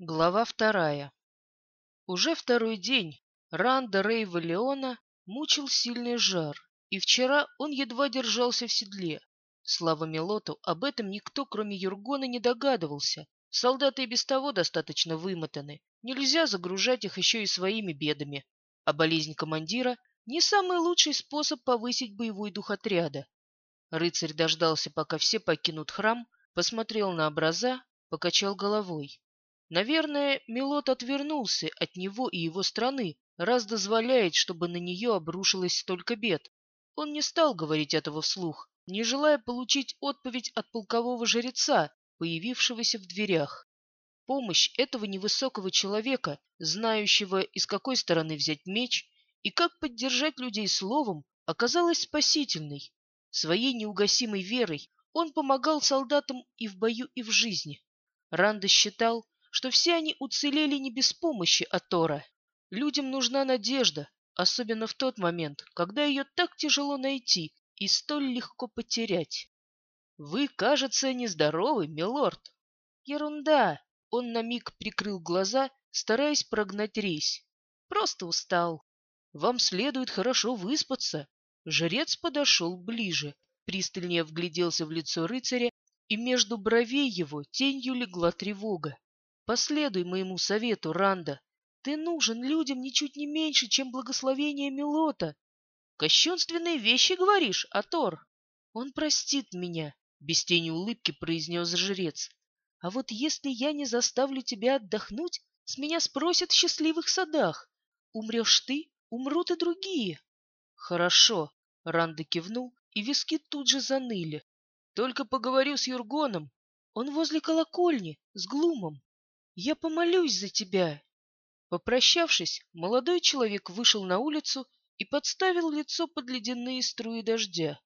Глава вторая. Уже второй день Ранда Рейва Леона мучил сильный жар, и вчера он едва держался в седле. Слава Мелоту, об этом никто, кроме Юргона, не догадывался. Солдаты и без того достаточно вымотаны. Нельзя загружать их еще и своими бедами. А болезнь командира – не самый лучший способ повысить боевой дух отряда. Рыцарь дождался, пока все покинут храм, посмотрел на образа, покачал головой. Наверное, Милот отвернулся от него и его страны, раз дозволяет, чтобы на нее обрушилось столько бед. Он не стал говорить этого вслух, не желая получить отповедь от полкового жреца, появившегося в дверях. Помощь этого невысокого человека, знающего, из какой стороны взять меч и как поддержать людей словом, оказалась спасительной. Своей неугасимой верой он помогал солдатам и в бою, и в жизни. Ранда считал, что все они уцелели не без помощи Атора. Людям нужна надежда, особенно в тот момент, когда ее так тяжело найти и столь легко потерять. «Вы, кажется, нездоровы, милорд». «Ерунда!» Он на миг прикрыл глаза, стараясь прогнать резь. «Просто устал. Вам следует хорошо выспаться». Жрец подошел ближе, пристальнее вгляделся в лицо рыцаря, и между бровей его тенью легла тревога. Последуй моему совету, Ранда. Ты нужен людям ничуть не меньше, чем благословение Милота. Кощунственные вещи говоришь, Атор? Он простит меня, без тени улыбки произнес жрец. А вот если я не заставлю тебя отдохнуть, с меня спросят в счастливых садах. Умрешь ты, умрут и другие. Хорошо, Ранда кивнул, и виски тут же заныли. Только поговорю с Юргоном. Он возле колокольни, с глумом. Я помолюсь за тебя. Попрощавшись, молодой человек вышел на улицу и подставил лицо под ледяные струи дождя.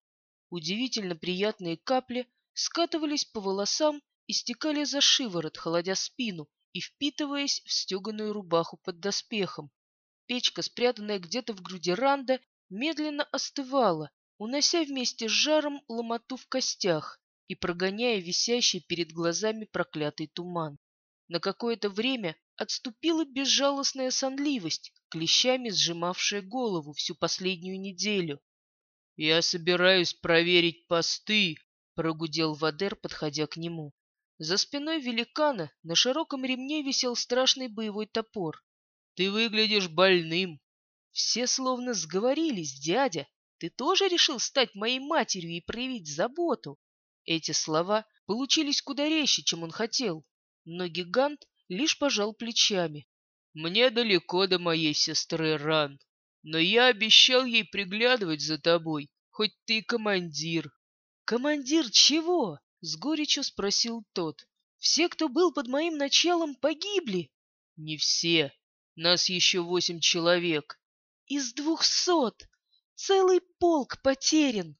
Удивительно приятные капли скатывались по волосам и стекали за шиворот, холодя спину и впитываясь в стеганую рубаху под доспехом. Печка, спрятанная где-то в груди Ранда, медленно остывала, унося вместе с жаром ломоту в костях и прогоняя висящий перед глазами проклятый туман. На какое-то время отступила безжалостная сонливость, клещами сжимавшая голову всю последнюю неделю. «Я собираюсь проверить посты», — прогудел Вадер, подходя к нему. За спиной великана на широком ремне висел страшный боевой топор. «Ты выглядишь больным». Все словно сговорились, дядя. Ты тоже решил стать моей матерью и проявить заботу? Эти слова получились куда резче, чем он хотел но гигант лишь пожал плечами. «Мне далеко до моей сестры Ран, но я обещал ей приглядывать за тобой, хоть ты командир». «Командир чего?» — с горечью спросил тот. «Все, кто был под моим началом, погибли». «Не все. Нас еще восемь человек». «Из двухсот. Целый полк потерян».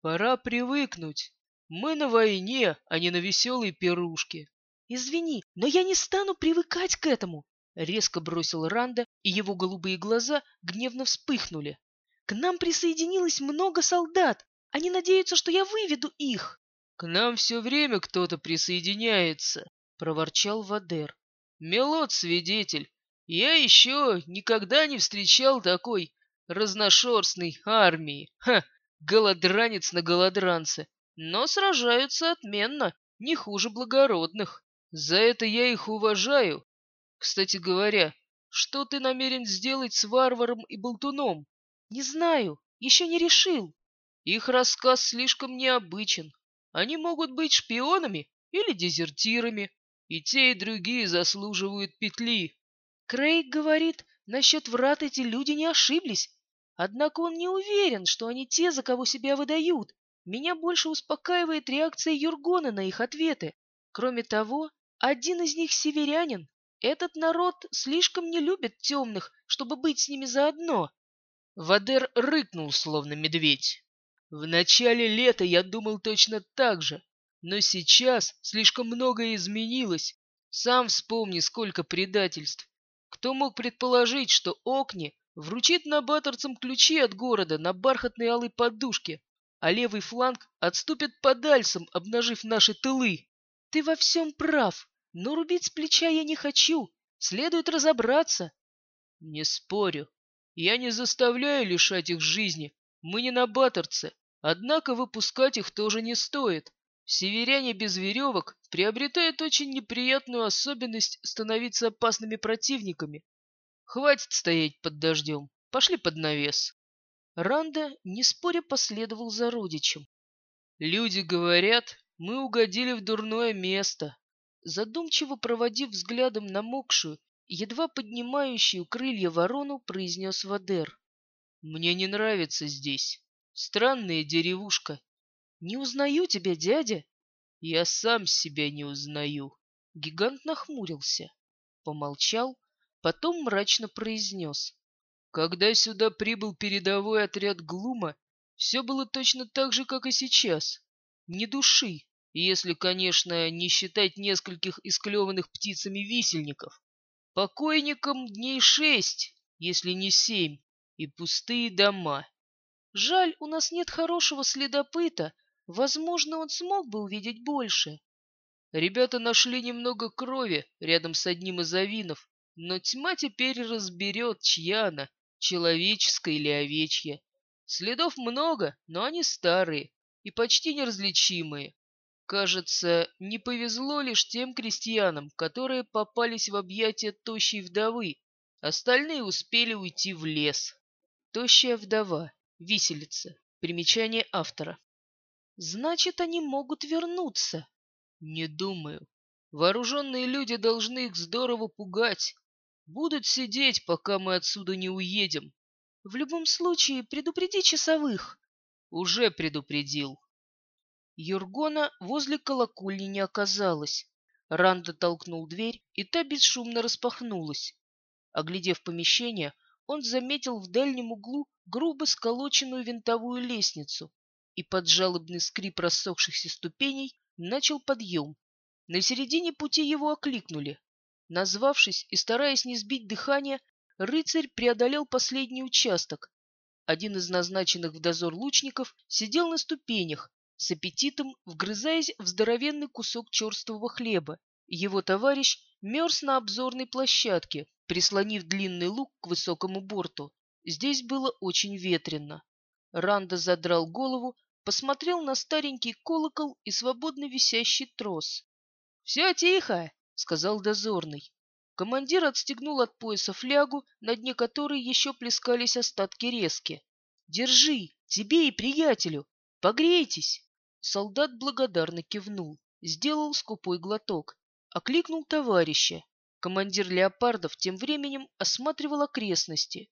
«Пора привыкнуть. Мы на войне, а не на веселой пирушке. «Извини, но я не стану привыкать к этому!» Резко бросил Ранда, и его голубые глаза гневно вспыхнули. «К нам присоединилось много солдат. Они надеются, что я выведу их!» «К нам все время кто-то присоединяется!» — проворчал Вадер. «Мелот свидетель. Я еще никогда не встречал такой разношерстной армии. Ха! Голодранец на голодранце. Но сражаются отменно, не хуже благородных. За это я их уважаю. Кстати говоря, что ты намерен сделать с варваром и болтуном? Не знаю, еще не решил. Их рассказ слишком необычен. Они могут быть шпионами или дезертирами. И те, и другие заслуживают петли. Крейг говорит, насчет врат эти люди не ошиблись. Однако он не уверен, что они те, за кого себя выдают. Меня больше успокаивает реакция Юргона на их ответы. Кроме того, один из них северянин. Этот народ слишком не любит темных, чтобы быть с ними заодно. Вадер рыкнул, словно медведь. В начале лета я думал точно так же, но сейчас слишком многое изменилось. Сам вспомни, сколько предательств. Кто мог предположить, что Окни вручит набаторцам ключи от города на бархатной алой подушке, а левый фланг отступит подальцем, обнажив наши тылы? Ты во всем прав, Но рубить с плеча я не хочу. Следует разобраться. Не спорю. Я не заставляю лишать их жизни. Мы не на баттерце. Однако выпускать их тоже не стоит. Северяне без веревок приобретают очень неприятную особенность становиться опасными противниками. Хватит стоять под дождем. Пошли под навес. Ранда, не споря, последовал за родичем. Люди говорят, мы угодили в дурное место. Задумчиво проводив взглядом намокшую, едва поднимающую крылья ворону, произнес Вадер. Мне не нравится здесь. Странная деревушка. Не узнаю тебя, дядя. Я сам себя не узнаю. Гигант нахмурился, помолчал, потом мрачно произнес. Когда сюда прибыл передовой отряд Глума, все было точно так же, как и сейчас. Ни души, если, конечно, не считать нескольких исклеванных птицами висельников. Покойникам дней шесть, если не семь, и пустые дома. Жаль, у нас нет хорошего следопыта. Возможно, он смог бы увидеть больше. Ребята нашли немного крови рядом с одним из авинов, но тьма теперь разберет, чья она человеческая или овечья. Следов много, но они старые и почти неразличимые. Кажется, не повезло лишь тем крестьянам, которые попались в объятия тощей вдовы. Остальные успели уйти в лес. Тощая вдова. Виселица. Примечание автора. Значит, они могут вернуться. Не думаю. Вооруженные люди должны их здорово пугать. Будут сидеть, пока мы отсюда не уедем. В любом случае, предупреди часовых. Уже предупредил. Юргона возле колокольни не оказалось. Ранда толкнул дверь, и та бесшумно распахнулась. Оглядев помещение, он заметил в дальнем углу грубо сколоченную винтовую лестницу и под жалобный скрип рассохшихся ступеней начал подъем. На середине пути его окликнули. Назвавшись и стараясь не сбить дыхание, рыцарь преодолел последний участок. Один из назначенных в дозор лучников сидел на ступенях, с аппетитом вгрызаясь в здоровенный кусок черствого хлеба. Его товарищ мерз на обзорной площадке, прислонив длинный лук к высокому борту. Здесь было очень ветрено. Ранда задрал голову, посмотрел на старенький колокол и свободно висящий трос. — Все тихо! — сказал дозорный. Командир отстегнул от пояса флягу, на дне которой еще плескались остатки резки. «Держи, тебе и приятелю! Погрейтесь!» Солдат благодарно кивнул, сделал скупой глоток, окликнул товарища. Командир леопардов тем временем осматривал окрестности.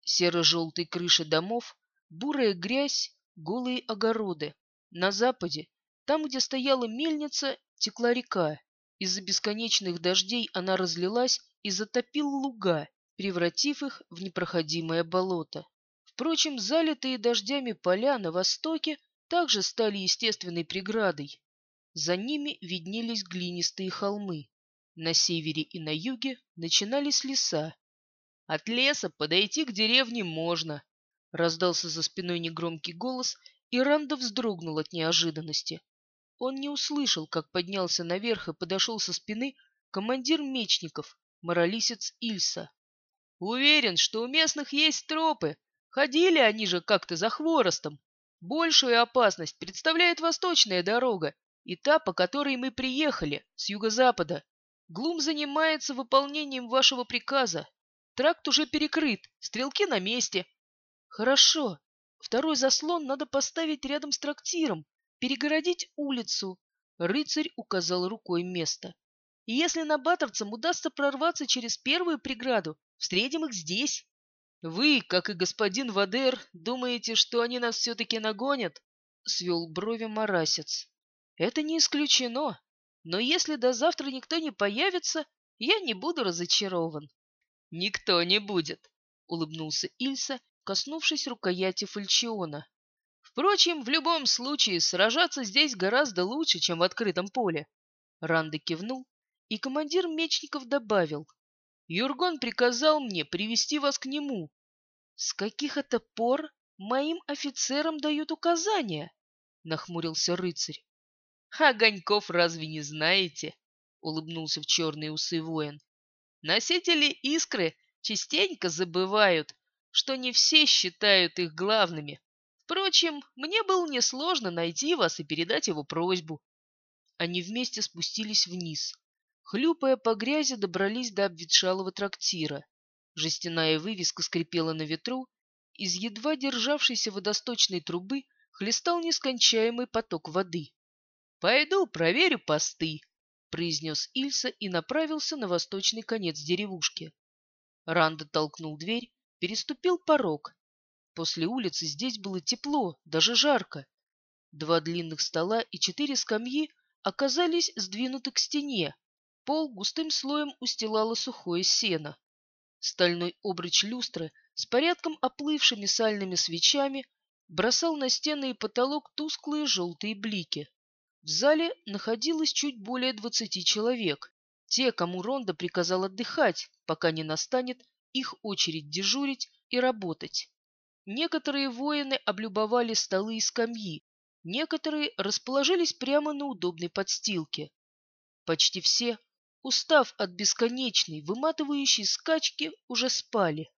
Серо-желтые крыши домов, бурая грязь, голые огороды. На западе, там, где стояла мельница, текла река. Из-за бесконечных дождей она разлилась и затопила луга, превратив их в непроходимое болото. Впрочем, залитые дождями поля на востоке также стали естественной преградой. За ними виднелись глинистые холмы. На севере и на юге начинались леса. От леса подойти к деревне можно. Раздался за спиной негромкий голос, и Ранда вздрогнул от неожиданности. Он не услышал, как поднялся наверх и подошел со спины командир мечников, моралисец Ильса. Уверен, что у местных есть тропы. Ходили они же как-то за хворостом. Большую опасность представляет восточная дорога и та, по которой мы приехали, с юго-запада. Глум занимается выполнением вашего приказа. Тракт уже перекрыт, стрелки на месте. Хорошо. Второй заслон надо поставить рядом с трактиром, перегородить улицу. Рыцарь указал рукой место. И если на батовцам удастся прорваться через первую преграду, встретим их здесь. Вы, как и господин Вадер, думаете, что они нас все-таки нагонят? Свел брови Марасец. Это не исключено. Но если до завтра никто не появится, я не буду разочарован. Никто не будет, улыбнулся Ильса, коснувшись рукояти фальчиона. Впрочем, в любом случае сражаться здесь гораздо лучше, чем в открытом поле. Ранда кивнул, и командир мечников добавил. Юргон приказал мне привести вас к нему. С каких это пор моим офицерам дают указания? Нахмурился рыцарь. Огоньков разве не знаете? — улыбнулся в черные усы воин. «Носители искры частенько забывают, что не все считают их главными. Впрочем, мне было несложно найти вас и передать его просьбу». Они вместе спустились вниз. Хлюпая по грязи, добрались до обветшалого трактира. Жестяная вывеска скрипела на ветру, из едва державшейся водосточной трубы хлестал нескончаемый поток воды. «Пойду проверю посты», — произнес Ильса и направился на восточный конец деревушки. Ранда толкнул дверь, переступил порог. После улицы здесь было тепло, даже жарко. Два длинных стола и четыре скамьи оказались сдвинуты к стене. Пол густым слоем устилало сухое сено. Стальной обруч люстры с порядком оплывшими сальными свечами бросал на стены и потолок тусклые желтые блики. В зале находилось чуть более двадцати человек. Те, кому Ронда приказал отдыхать, пока не настанет их очередь дежурить и работать. Некоторые воины облюбовали столы и скамьи, некоторые расположились прямо на удобной подстилке. Почти все, устав от бесконечной, выматывающей скачки, уже спали.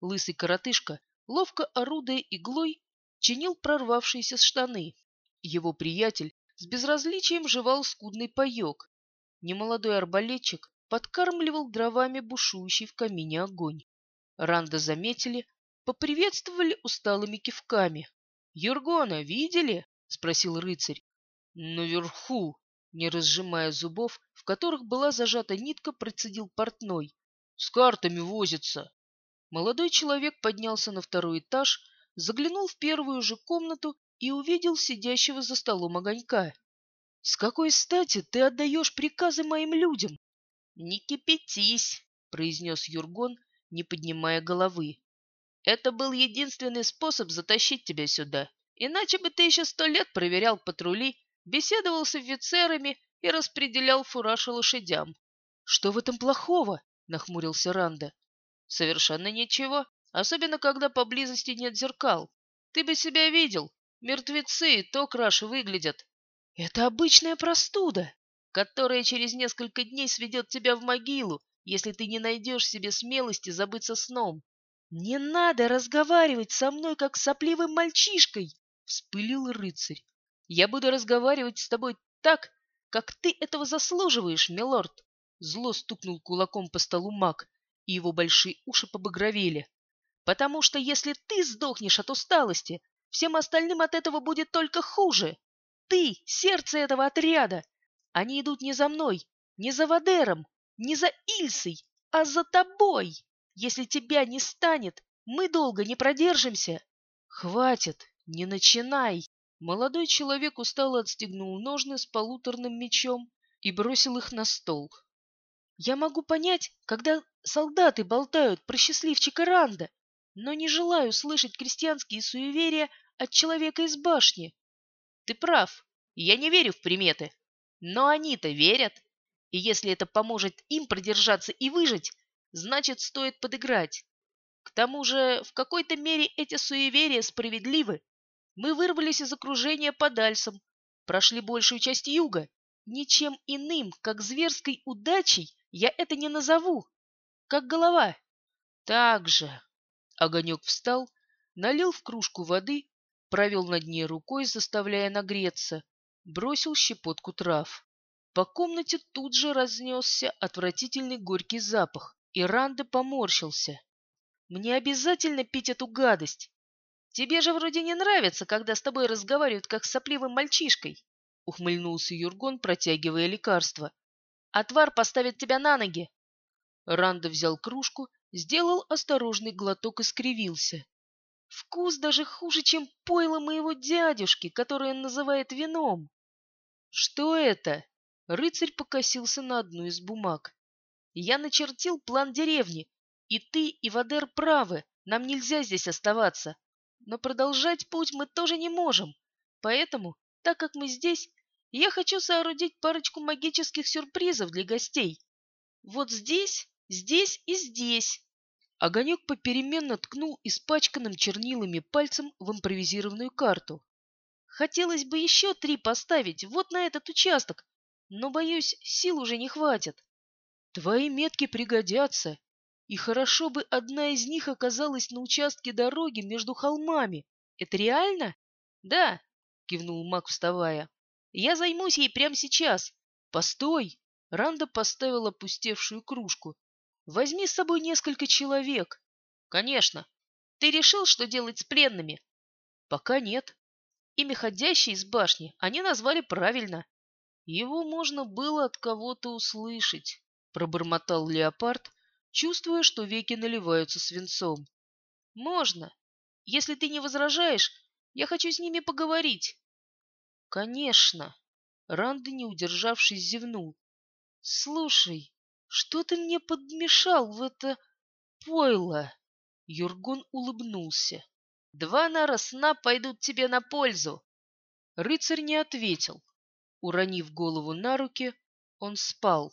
Лысый коротышка, ловко орудуя иглой, чинил прорвавшиеся штаны. Его приятель с безразличием жевал скудный паек. Немолодой арбалетчик подкармливал дровами бушующий в камине огонь. Ранда заметили, поприветствовали усталыми кивками. «Юргона видели?» — спросил рыцарь. «Наверху!» — не разжимая зубов, в которых была зажата нитка, процедил портной. «С картами возится!» Молодой человек поднялся на второй этаж, заглянул в первую же комнату и увидел сидящего за столом огонька. — С какой стати ты отдаешь приказы моим людям? — Не кипятись, — произнес Юргон, не поднимая головы. — Это был единственный способ затащить тебя сюда. Иначе бы ты еще сто лет проверял патрули, беседовал с офицерами и распределял фураж лошадям. — Что в этом плохого? — нахмурился Ранда. — Совершенно ничего, особенно когда поблизости нет зеркал. Ты бы себя видел, Мертвецы то краше выглядят. Это обычная простуда, которая через несколько дней сведет тебя в могилу, если ты не найдешь себе смелости забыться сном. Не надо разговаривать со мной, как с сопливым мальчишкой, вспылил рыцарь. Я буду разговаривать с тобой так, как ты этого заслуживаешь, милорд. Зло стукнул кулаком по столу маг, и его большие уши побагровели. Потому что если ты сдохнешь от усталости, Всем остальным от этого будет только хуже. Ты — сердце этого отряда. Они идут не за мной, не за Вадером, не за Ильсой, а за тобой. Если тебя не станет, мы долго не продержимся. Хватит, не начинай. Молодой человек устало отстегнул ножны с полуторным мечом и бросил их на стол. Я могу понять, когда солдаты болтают про счастливчика Ранда, но не желаю слышать крестьянские суеверия от человека из башни. Ты прав, я не верю в приметы. Но они-то верят. И если это поможет им продержаться и выжить, значит, стоит подыграть. К тому же, в какой-то мере эти суеверия справедливы. Мы вырвались из окружения под Альсом, прошли большую часть юга. Ничем иным, как зверской удачей, я это не назову. Как голова. Так же. Огонек встал, налил в кружку воды провел над ней рукой, заставляя нагреться, бросил щепотку трав. По комнате тут же разнесся отвратительный горький запах, и Ранда поморщился. «Мне обязательно пить эту гадость? Тебе же вроде не нравится, когда с тобой разговаривают, как с сопливым мальчишкой!» Ухмыльнулся Юргон, протягивая лекарство. «Отвар поставит тебя на ноги!» Ранда взял кружку, сделал осторожный глоток и скривился. Вкус даже хуже, чем пойло моего дядюшки, которое он называет вином. Что это? Рыцарь покосился на одну из бумаг. Я начертил план деревни, и ты, и Вадер правы, нам нельзя здесь оставаться. Но продолжать путь мы тоже не можем. Поэтому, так как мы здесь, я хочу соорудить парочку магических сюрпризов для гостей. Вот здесь, здесь и здесь. Огонек попеременно ткнул испачканным чернилами пальцем в импровизированную карту. Хотелось бы еще три поставить вот на этот участок, но, боюсь, сил уже не хватит. Твои метки пригодятся, и хорошо бы одна из них оказалась на участке дороги между холмами. Это реально? Да, кивнул Мак, вставая. Я займусь ей прямо сейчас. Постой! Ранда поставила пустевшую кружку. Возьми с собой несколько человек. Конечно. Ты решил, что делать с пленными? Пока нет. Имя ходящей из башни они назвали правильно. Его можно было от кого-то услышать, пробормотал леопард, чувствуя, что веки наливаются свинцом. Можно. Если ты не возражаешь, я хочу с ними поговорить. Конечно. Ранды, не удержавшись, зевнул. Слушай, что ты мне подмешал в это пойло? Юргон улыбнулся. Два нара сна пойдут тебе на пользу. Рыцарь не ответил. Уронив голову на руки, он спал.